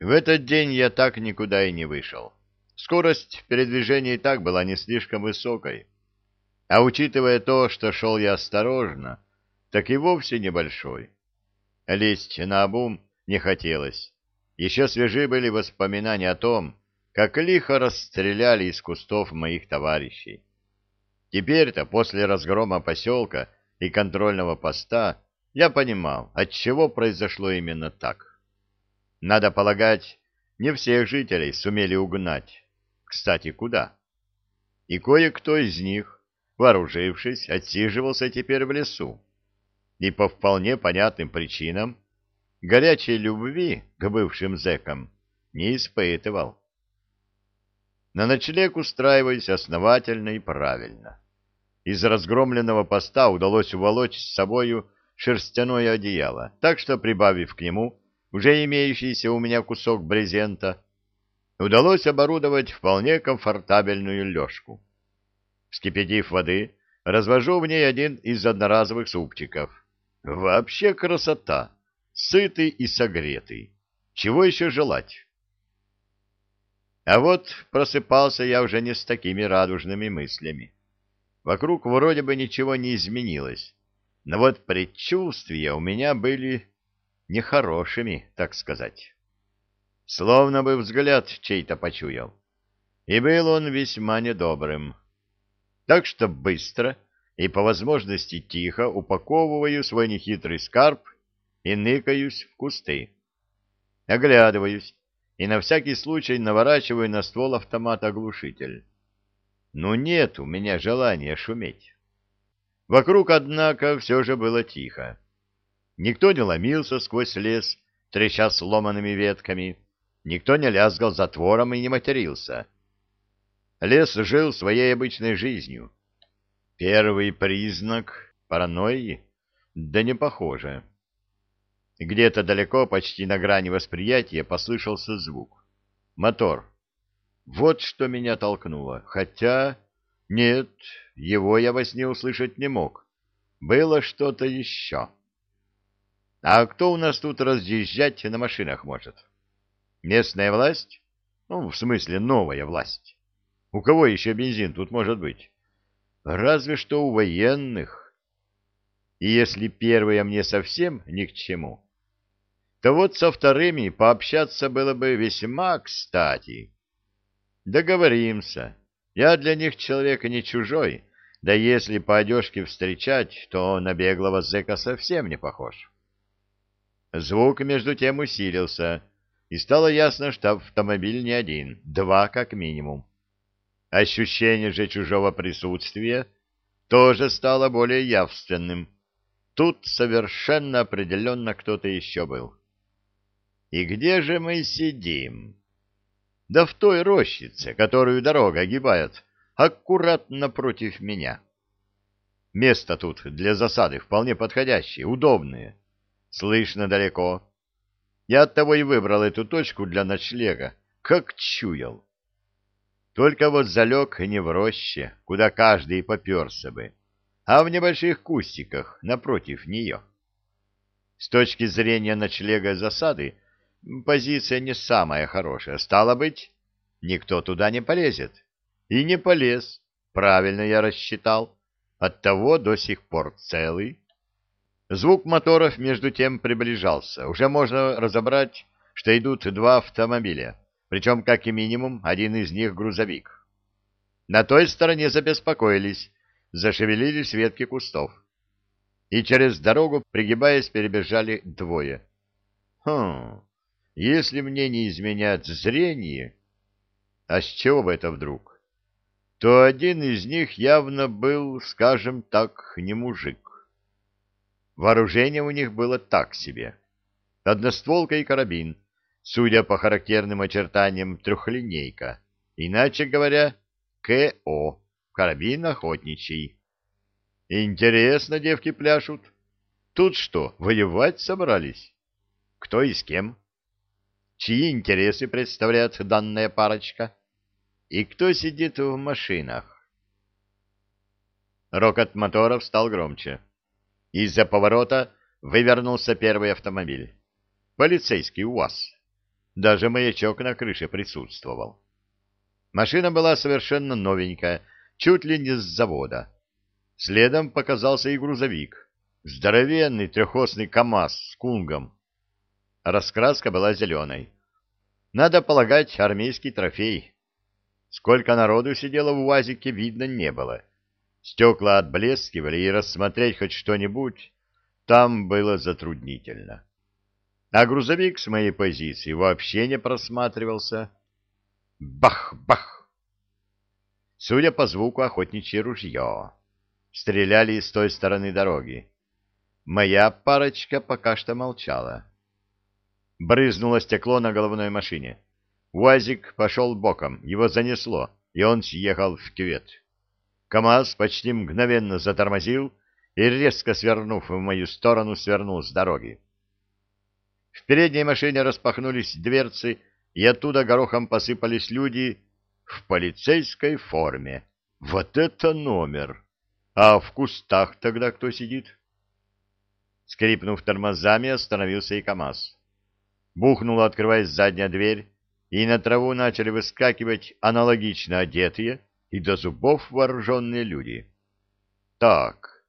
В этот день я так никуда и не вышел. Скорость передвижения и так была не слишком высокой. А учитывая то, что шел я осторожно, так и вовсе небольшой. Лезть на обум не хотелось. Еще свежи были воспоминания о том, как лихо расстреляли из кустов моих товарищей. Теперь-то, после разгрома поселка и контрольного поста, я понимал, отчего произошло именно так. Надо полагать, не всех жителей сумели угнать. Кстати, куда? И кое-кто из них, вооружившись, отсиживался теперь в лесу. И по вполне понятным причинам горячей любви к бывшим зэкам не испытывал. На ночлег устраиваясь основательно и правильно. Из разгромленного поста удалось уволочь с собою шерстяное одеяло, так что, прибавив к нему уже имеющийся у меня кусок брезента, удалось оборудовать вполне комфортабельную лёжку. Вскипятив воды, развожу в ней один из одноразовых супчиков. Вообще красота! Сытый и согретый. Чего еще желать? А вот просыпался я уже не с такими радужными мыслями. Вокруг вроде бы ничего не изменилось, но вот предчувствия у меня были нехорошими, так сказать. Словно бы взгляд чей-то почуял. И был он весьма недобрым. Так что быстро и по возможности тихо упаковываю свой нехитрый скарб и ныкаюсь в кусты. Оглядываюсь и на всякий случай наворачиваю на ствол автомата глушитель. Ну нет у меня желания шуметь. Вокруг, однако, все же было тихо. Никто не ломился сквозь лес, треща сломанными ветками, никто не лязгал затвором и не матерился. Лес жил своей обычной жизнью. Первый признак паранойи? Да не похоже. Где-то далеко, почти на грани восприятия, послышался звук. Мотор. Вот что меня толкнуло. Хотя... Нет, его я во сне услышать не мог. Было что-то еще. А кто у нас тут разъезжать на машинах может? Местная власть? Ну, в смысле, новая власть. У кого еще бензин тут может быть? Разве что у военных. И если первые мне совсем ни к чему, то вот со вторыми пообщаться было бы весьма кстати. Договоримся. Я для них человек не чужой, да если по одежке встречать, то на беглого зэка совсем не похож. Звук между тем усилился, и стало ясно, что автомобиль не один, два как минимум. Ощущение же чужого присутствия тоже стало более явственным. Тут совершенно определенно кто-то еще был. И где же мы сидим? Да в той рощице, которую дорога огибает, аккуратно против меня. Место тут для засады вполне подходящее, удобное. Слышно далеко. Я оттого и выбрал эту точку для ночлега, как чуял. Только вот залег не в роще, куда каждый поперся бы, а в небольших кустиках напротив нее. С точки зрения ночлега засады позиция не самая хорошая. Стало быть, никто туда не полезет. И не полез. Правильно я рассчитал. Оттого до сих пор целый. Звук моторов между тем приближался. Уже можно разобрать, что идут два автомобиля, причем как и минимум один из них грузовик. На той стороне забеспокоились, зашевелились ветки кустов. И через дорогу, пригибаясь, перебежали двое. Хм, если мне не изменять зрение, а с чего бы это вдруг, то один из них явно был, скажем так, не мужик. Вооружение у них было так себе. Одностволка и карабин, судя по характерным очертаниям, трехлинейка. Иначе говоря, КО, карабин охотничий. Интересно, девки пляшут. Тут что, воевать собрались? Кто и с кем? чьи интересы представляет данная парочка и кто сидит в машинах. Рокот моторов стал громче. Из-за поворота вывернулся первый автомобиль. Полицейский УАЗ. Даже маячок на крыше присутствовал. Машина была совершенно новенькая, чуть ли не с завода. Следом показался и грузовик. Здоровенный трехосный КАМАЗ с кунгом. Раскраска была зеленой. Надо полагать, армейский трофей. Сколько народу сидело в УАЗике, видно не было. Стекла отблескивали, и рассмотреть хоть что-нибудь там было затруднительно. А грузовик с моей позиции вообще не просматривался. Бах-бах! Судя по звуку, охотничье ружье. Стреляли с той стороны дороги. Моя парочка пока что молчала. Брызнуло стекло на головной машине. УАЗик пошел боком, его занесло, и он съехал в кювет. КамАЗ почти мгновенно затормозил и, резко свернув в мою сторону, свернул с дороги. В передней машине распахнулись дверцы, и оттуда горохом посыпались люди в полицейской форме. Вот это номер! А в кустах тогда кто сидит? Скрипнув тормозами, остановился и КамАЗ. Бухнула, открываясь задняя дверь, и на траву начали выскакивать аналогично одетые и до зубов вооруженные люди. Так,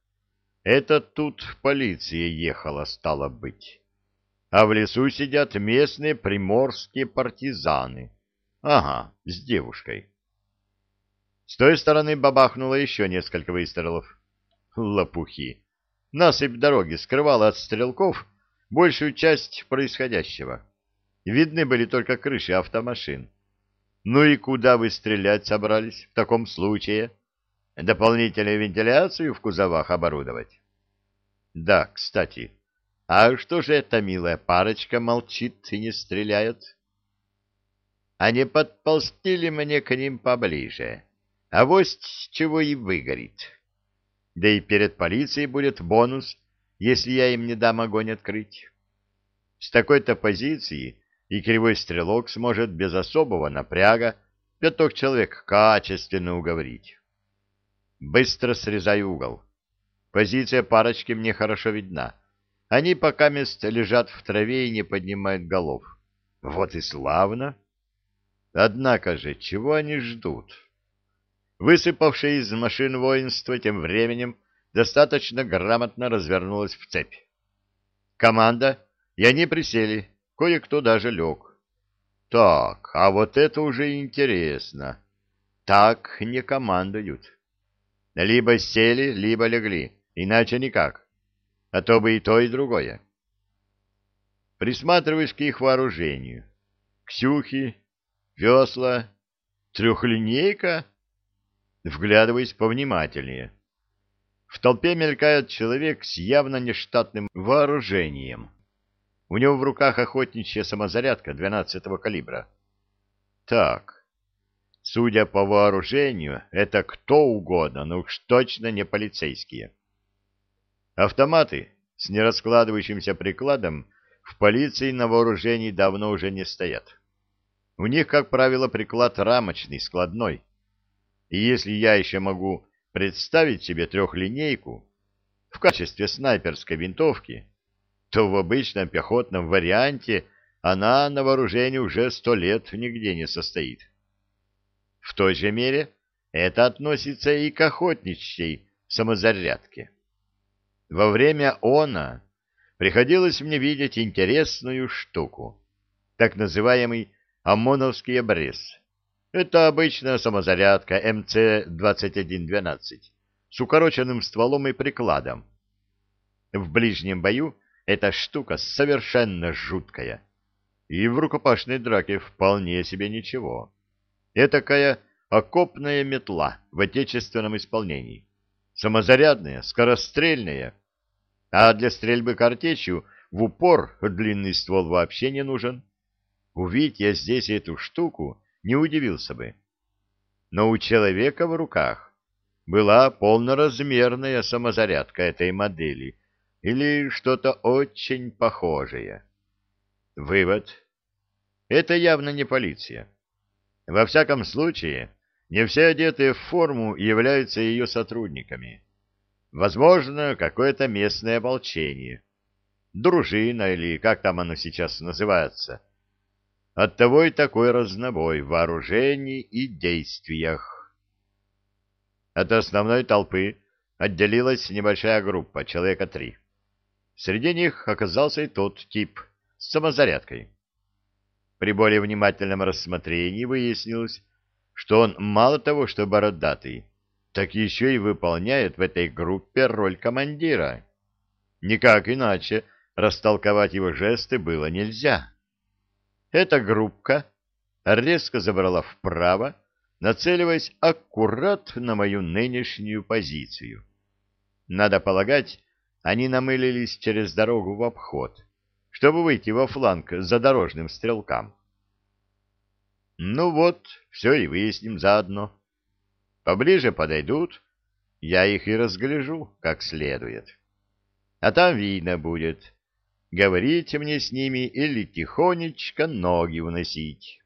это тут полиция ехала, стало быть. А в лесу сидят местные приморские партизаны. Ага, с девушкой. С той стороны бабахнуло еще несколько выстрелов. Лопухи. Насыпь дороги скрывала от стрелков большую часть происходящего. Видны были только крыши автомашин. Ну и куда вы стрелять собрались в таком случае? Дополнительную вентиляцию в кузовах оборудовать? Да, кстати, а что же эта милая парочка молчит и не стреляет? А не подползти ли мне к ним поближе? А вось чего и выгорит. Да и перед полицией будет бонус, если я им не дам огонь открыть. С такой-то позиции и кривой стрелок сможет без особого напряга пяток человек качественно уговорить. Быстро срезаю угол. Позиция парочки мне хорошо видна. Они пока мест лежат в траве и не поднимают голов. Вот и славно. Однако же, чего они ждут? Высыпавшее из машин воинство тем временем достаточно грамотно развернулось в цепь. Команда, и они присели, кое-кто даже лег. Так, а вот это уже интересно. Так не командуют. Либо сели, либо легли, иначе никак. А то бы и то, и другое. Присматриваюсь к их вооружению. Ксюхи, весла, трехлинейка. Вглядываясь повнимательнее. В толпе мелькает человек с явно нештатным вооружением. У него в руках охотничья самозарядка 12-го калибра. Так, судя по вооружению, это кто угодно, но уж точно не полицейские. Автоматы с нераскладывающимся прикладом в полиции на вооружении давно уже не стоят. У них, как правило, приклад рамочный, складной. И если я еще могу представить себе трехлинейку в качестве снайперской винтовки, то в обычном пехотном варианте она на вооружении уже сто лет нигде не состоит. В той же мере это относится и к охотничьей самозарядке. Во время она приходилось мне видеть интересную штуку, так называемый ОМОНовский обрез. Это обычная самозарядка МЦ-2112 с укороченным стволом и прикладом. В ближнем бою эта штука совершенно жуткая. И в рукопашной драке вполне себе ничего. Этакая окопная метла в отечественном исполнении. Самозарядная, скорострельная. А для стрельбы картечью в упор длинный ствол вообще не нужен. Увидеть я здесь эту штуку не удивился бы. Но у человека в руках была полноразмерная самозарядка этой модели или что-то очень похожее. Вывод. Это явно не полиция. Во всяком случае, не все одетые в форму являются ее сотрудниками. Возможно, какое-то местное ополчение. Дружина или как там оно сейчас называется – Оттого и такой разнобой в вооружении и действиях. От основной толпы отделилась небольшая группа, человека три. Среди них оказался и тот тип с самозарядкой. При более внимательном рассмотрении выяснилось, что он мало того, что бородатый, так еще и выполняет в этой группе роль командира. Никак иначе растолковать его жесты было нельзя. Эта группка резко забрала вправо, нацеливаясь аккурат на мою нынешнюю позицию. Надо полагать, они намылились через дорогу в обход, чтобы выйти во фланг за дорожным стрелкам. Ну вот, все и выясним заодно. Поближе подойдут, я их и разгляжу как следует. А там видно будет, говорить мне с ними или тихонечко ноги уносить.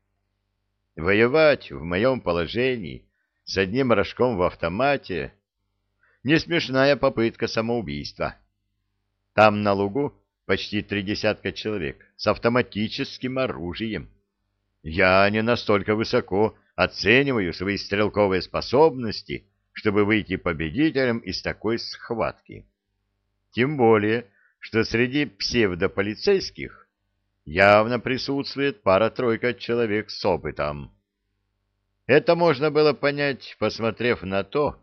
Воевать в моем положении с одним рожком в автомате — не смешная попытка самоубийства. Там на лугу почти три десятка человек с автоматическим оружием. Я не настолько высоко оцениваю свои стрелковые способности, чтобы выйти победителем из такой схватки. Тем более, что среди псевдополицейских явно присутствует пара-тройка человек с опытом. Это можно было понять, посмотрев на то,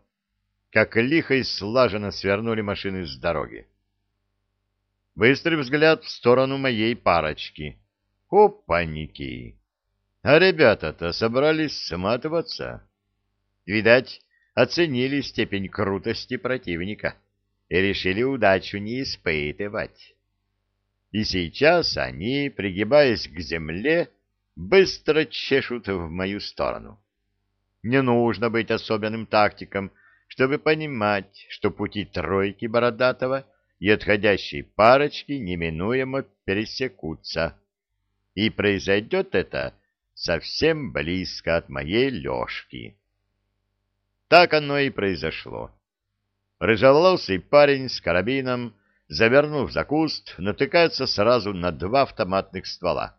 как лихо и слаженно свернули машины с дороги. Быстрый взгляд в сторону моей парочки. Опаньки! А ребята-то собрались сматываться. Видать, оценили степень крутости противника и решили удачу не испытывать. И сейчас они, пригибаясь к земле, быстро чешут в мою сторону. Не нужно быть особенным тактиком, чтобы понимать, что пути тройки Бородатого и отходящей парочки неминуемо пересекутся. И произойдет это совсем близко от моей лёжки. Так оно и произошло. Рыжеволосый парень с карабином, завернув за куст, натыкается сразу на два автоматных ствола.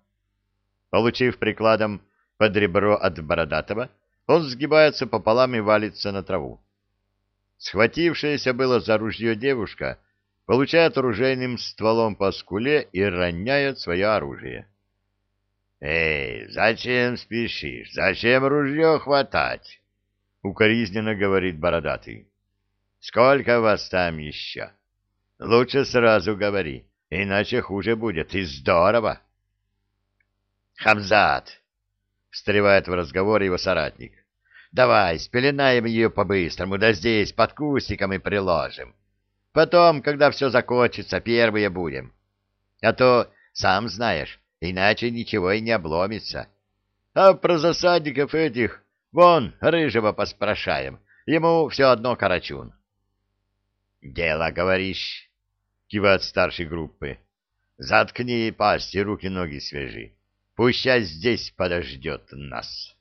Получив прикладом под ребро от Бородатого, он сгибается пополам и валится на траву. Схватившаяся было за ружье девушка получает оружейным стволом по скуле и роняет свое оружие. «Эй, зачем спешишь? Зачем ружье хватать?» — укоризненно говорит бородатый. «Сколько вас там еще? Лучше сразу говори, иначе хуже будет, и здорово!» «Хамзат!» — встревает в разговор его соратник. «Давай, спеленаем ее по-быстрому, да здесь, под кустиком и приложим. Потом, когда все закончится, первые будем. А то, сам знаешь, иначе ничего и не обломится. А про засадников этих, вон, рыжего поспрашаем, ему все одно карачун. — Дело, говоришь, — кивает старшей группы. — Заткни пасть и руки-ноги свежи. Пусть здесь подождет нас.